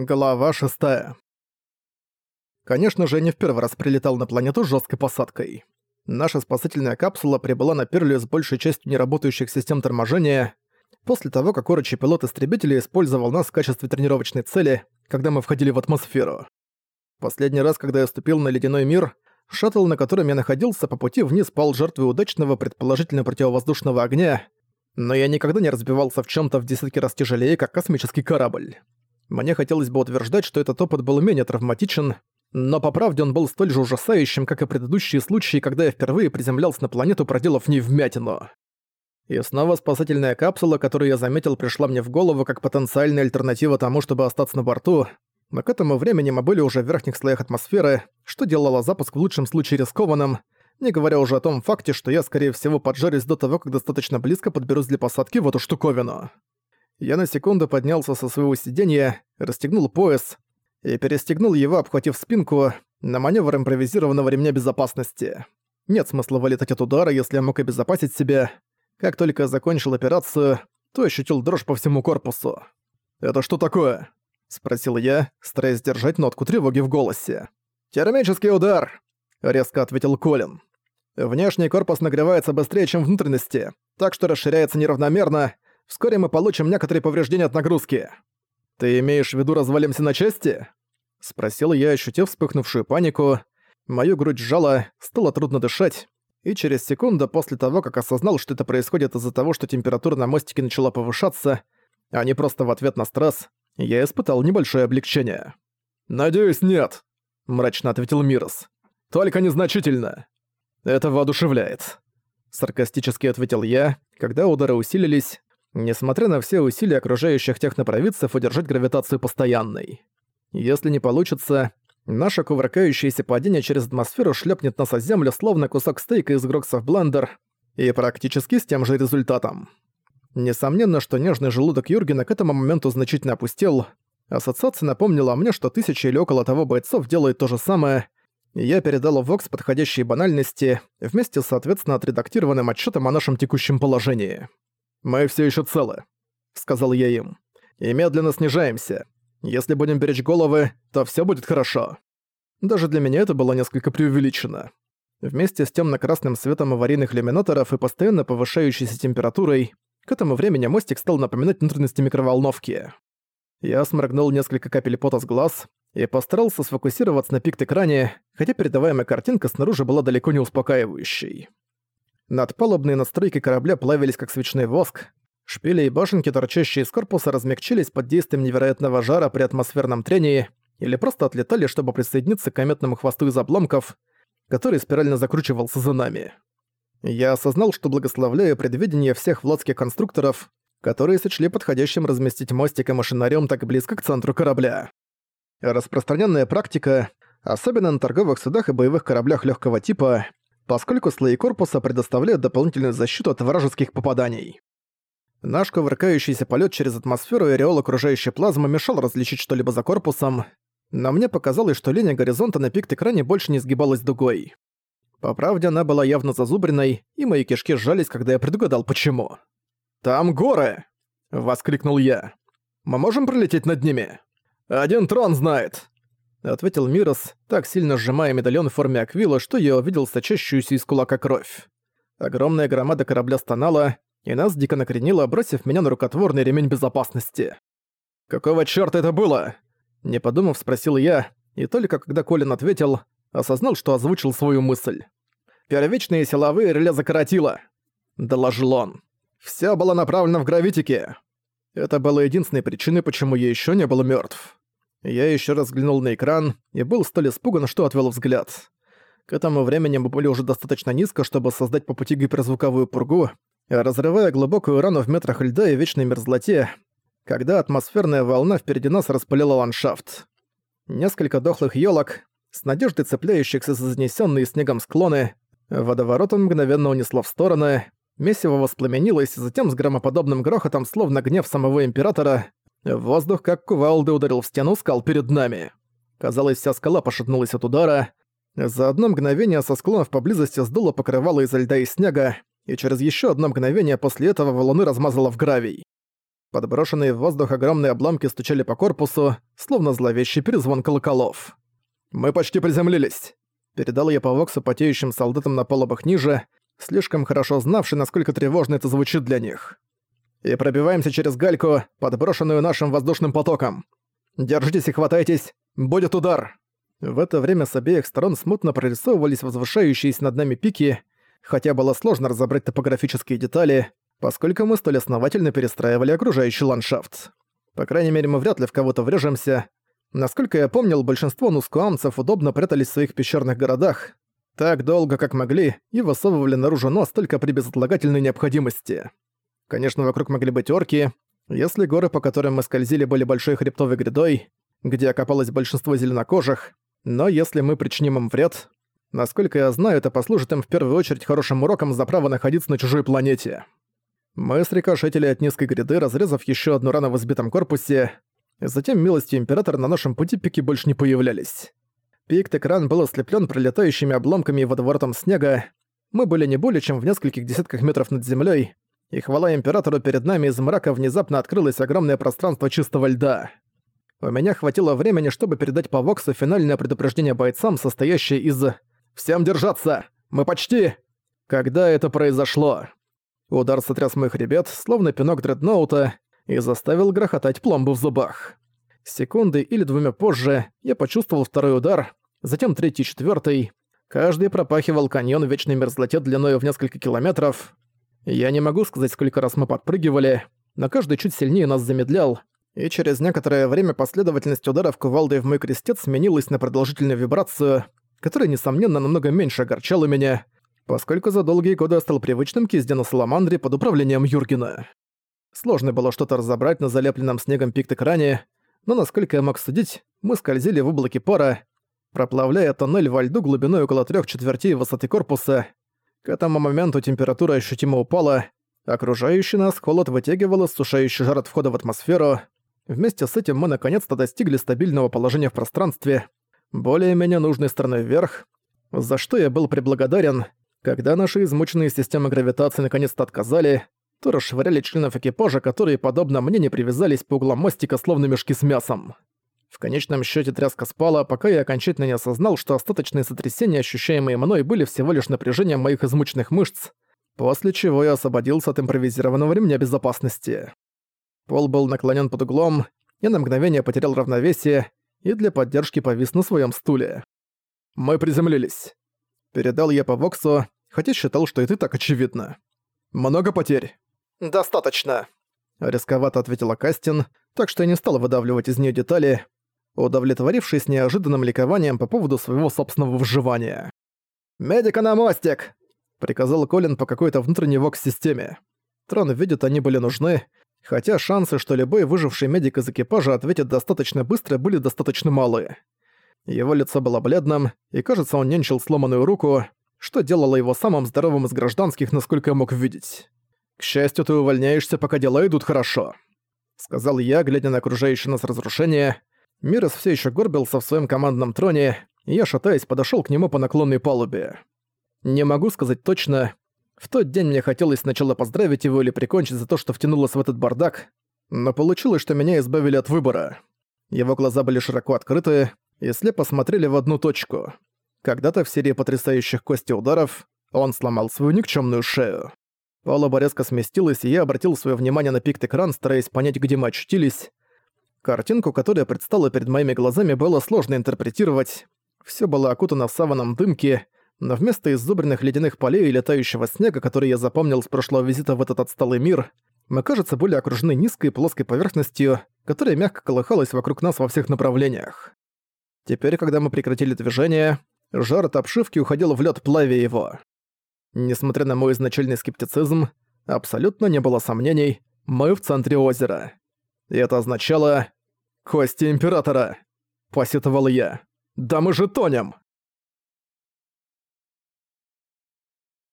Глава 6. Конечно же, не в первый раз прилетал на планету с жесткой посадкой. Наша спасательная капсула прибыла на Перлю с большей частью неработающих систем торможения после того, как урочий пилот истребителя использовал нас в качестве тренировочной цели, когда мы входили в атмосферу. Последний раз, когда я ступил на ледяной мир, шаттл, на котором я находился, по пути вниз пал жертвой удачного, предположительно противовоздушного огня, но я никогда не разбивался в чем то в десятки раз тяжелее, как космический корабль. Мне хотелось бы утверждать, что этот опыт был менее травматичен, но по правде он был столь же ужасающим, как и предыдущие случаи, когда я впервые приземлялся на планету, проделав в ней вмятину. И снова спасательная капсула, которую я заметил, пришла мне в голову как потенциальная альтернатива тому, чтобы остаться на борту, но к этому времени мы были уже в верхних слоях атмосферы, что делало запуск в лучшем случае рискованным, не говоря уже о том факте, что я, скорее всего, поджарюсь до того, как достаточно близко подберусь для посадки в эту штуковину. Я на секунду поднялся со своего сиденья, расстегнул пояс и перестегнул его, обхватив спинку, на маневр импровизированного ремня безопасности. Нет смысла вылетать от удара, если я мог обезопасить себя. Как только я закончил операцию, то ощутил дрожь по всему корпусу. «Это что такое?» — спросил я, стараясь держать нотку тревоги в голосе. «Термический удар!» — резко ответил Колин. «Внешний корпус нагревается быстрее, чем внутренности, так что расширяется неравномерно, Вскоре мы получим некоторые повреждения от нагрузки. Ты имеешь в виду развалимся на части? Спросил я, ощутив вспыхнувшую панику. Мою грудь сжала, стало трудно дышать, и через секунду после того, как осознал, что это происходит из-за того, что температура на мостике начала повышаться, а не просто в ответ на стресс, я испытал небольшое облегчение. «Надеюсь, нет», — мрачно ответил Мирос. «Только незначительно. Это воодушевляет». Саркастически ответил я, когда удары усилились, несмотря на все усилия окружающих технопровидцев удержать гравитацию постоянной. Если не получится, наше кувыркающееся падение через атмосферу шлепнет нас о землю, словно кусок стейка из Грокса в блендер, и практически с тем же результатом. Несомненно, что нежный желудок Юргена к этому моменту значительно опустел. Ассоциация напомнила мне, что тысячи или около того бойцов делают то же самое, я передал Вокс подходящие банальности, вместе с соответственно отредактированным отчетом о нашем текущем положении. «Мы все еще целы», — сказал я им. «И медленно снижаемся. Если будем беречь головы, то все будет хорошо». Даже для меня это было несколько преувеличено. Вместе с темно-красным светом аварийных иллюминаторов и постоянно повышающейся температурой, к этому времени мостик стал напоминать внутренности микроволновки. Я сморгнул несколько капель пота с глаз и постарался сфокусироваться на пикт-экране, хотя передаваемая картинка снаружи была далеко не успокаивающей. Надпалубные настройки корабля плавились как свечной воск, шпили и башенки, торчащие из корпуса, размягчились под действием невероятного жара при атмосферном трении или просто отлетали, чтобы присоединиться к кометному хвосту из обломков, который спирально закручивался за нами. Я осознал, что благословляю предвидение всех владских конструкторов, которые сочли подходящим разместить мостик и машинариум так близко к центру корабля. Распространенная практика, особенно на торговых судах и боевых кораблях легкого типа, поскольку слои корпуса предоставляют дополнительную защиту от вражеских попаданий. Наш кувыркающийся полет через атмосферу и ореол окружающей плазмы мешал различить что-либо за корпусом, но мне показалось, что линия горизонта на пикт-экране больше не сгибалась дугой. По правде, она была явно зазубренной, и мои кишки сжались, когда я предугадал почему. «Там горы!» — воскликнул я. «Мы можем пролететь над ними?» «Один трон знает!» — ответил Мирос, так сильно сжимая медальон в форме аквила, что я увидел сочащуюся из кулака кровь. Огромная громада корабля стонала, и нас дико накренило, бросив меня на рукотворный ремень безопасности. «Какого чёрта это было?» Не подумав, спросил я, и только когда Колин ответил, осознал, что озвучил свою мысль. «Первичные силовые реле закоротило», — доложил он. «Всё было направлено в гравитики». Это было единственной причиной, почему я ещё не был мёртв. Я еще раз взглянул на экран и был столь испуган, что отвел взгляд. К этому времени мы были уже достаточно низко, чтобы создать по пути гиперзвуковую пургу, разрывая глубокую рану в метрах льда и вечной мерзлоте, когда атмосферная волна впереди нас распылила ландшафт. Несколько дохлых елок, с надеждой цепляющихся за занесенные снегом склоны, водоворотом мгновенно унесло в стороны, месиво воспламенилось, затем с громоподобным грохотом, словно гнев самого Императора, Воздух, как кувалды, ударил в стену скал перед нами. Казалось, вся скала пошатнулась от удара. За одно мгновение со склонов поблизости сдуло покрывало из льда и снега, и через еще одно мгновение после этого валуны размазало в гравий. Подброшенные в воздух огромные обломки стучали по корпусу, словно зловещий перезвон колоколов. «Мы почти приземлились!» Передал я по воксу потеющим солдатам на полобах ниже, слишком хорошо знавший, насколько тревожно это звучит для них. «И пробиваемся через гальку, подброшенную нашим воздушным потоком. Держитесь и хватайтесь, будет удар!» В это время с обеих сторон смутно прорисовывались возвышающиеся над нами пики, хотя было сложно разобрать топографические детали, поскольку мы столь основательно перестраивали окружающий ландшафт. По крайней мере, мы вряд ли в кого-то врежемся. Насколько я помнил, большинство нускуамцев удобно прятались в своих пещерных городах, так долго, как могли, и высовывали наружу нос только при безотлагательной необходимости. Конечно, вокруг могли быть орки. Если горы, по которым мы скользили, были большой хребтовой грядой, где окопалось большинство зеленокожих, но если мы причиним им вред, насколько я знаю, это послужит им в первую очередь хорошим уроком за право находиться на чужой планете. Мы срикошетили от низкой гряды, разрезав еще одну рану в избитом корпусе. Затем, милостью Императора, на нашем пути пики больше не появлялись. Пик-экран был ослеплен пролетающими обломками и водоворотом снега. Мы были не более чем в нескольких десятках метров над землей, и хвала Императору перед нами из мрака внезапно открылось огромное пространство чистого льда. У меня хватило времени, чтобы передать по Воксу финальное предупреждение бойцам, состоящее из «Всем держаться! Мы почти!» Когда это произошло? Удар сотряс моих ребят, словно пинок дредноута, и заставил грохотать пломбу в зубах. Секунды или двумя позже я почувствовал второй удар, затем третий, четвертый. Каждый пропахивал каньон вечной мерзлоте длиною в несколько километров. Я не могу сказать, сколько раз мы подпрыгивали, но каждый чуть сильнее нас замедлял, и через некоторое время последовательность ударов кувалдой в мой крестец сменилась на продолжительную вибрацию, которая, несомненно, намного меньше огорчала меня, поскольку за долгие годы я стал привычным к езде на Саламандре под управлением Юргена. Сложно было что-то разобрать на залепленном снегом пикт-экране, но, насколько я мог судить, мы скользили в облаке пара, проплавляя тоннель во льду глубиной около трех четвертей высоты корпуса. К этому моменту температура ощутимо упала, окружающий нас холод вытягивал иссушающий жар от входа в атмосферу. Вместе с этим мы наконец-то достигли стабильного положения в пространстве, более-менее нужной стороной вверх, за что я был преблагодарен, когда наши измученные системы гравитации наконец-то отказали, то расшвыряли членов экипажа, которые, подобно мне, не привязались по углам мостика, словно мешки с мясом. В конечном счете тряска спала, пока я окончательно не осознал, что остаточные сотрясения, ощущаемые мной, были всего лишь напряжением моих измученных мышц, после чего я освободился от импровизированного ремня безопасности. Пол был наклонен под углом, я на мгновение потерял равновесие и для поддержки повис на своем стуле. Мы приземлились. Передал я по Воксу, хотя считал, что это так очевидно. «Много потерь?» «Достаточно», — рисковато ответила Кастин, так что я не стал выдавливать из нее детали, удовлетворившись неожиданным ликованием по поводу своего собственного выживания. «Медика на мостик!» — приказал Колин по какой-то внутренней вокс-системе. Трон видит, они были нужны, хотя шансы, что любой выживший медик из экипажа ответит достаточно быстро, были достаточно малы. Его лицо было бледным, и кажется, он нянчил сломанную руку, что делало его самым здоровым из гражданских, насколько я мог видеть. «К счастью, ты увольняешься, пока дела идут хорошо», — сказал я, глядя на окружающее нас разрушение. Мирос все еще горбился в своем командном троне, и я, шатаясь, подошел к нему по наклонной палубе. Не могу сказать точно. В тот день мне хотелось сначала поздравить его или прикончить за то, что втянулось в этот бардак, но получилось, что меня избавили от выбора. Его глаза были широко открыты и слепо смотрели в одну точку. Когда-то в серии потрясающих кости ударов он сломал свою никчемную шею. Палуба резко сместилась, и я обратил свое внимание на пикт-экран, стараясь понять, где мы очутились. Картинку, которая предстала перед моими глазами, было сложно интерпретировать. Все было окутано саваном дымки, но вместо иззубренных ледяных полей и летающего снега, который я запомнил с прошлого визита в этот отсталый мир, мы, кажется, были окружены низкой плоской поверхностью, которая мягко колыхалась вокруг нас во всех направлениях. Теперь, когда мы прекратили движение, жар от обшивки уходил в лед плавя его. Несмотря на мой изначальный скептицизм, абсолютно не было сомнений, мы в центре озера. И это означало «Кости Императора!» – посетовал я. «Да мы же тонем!»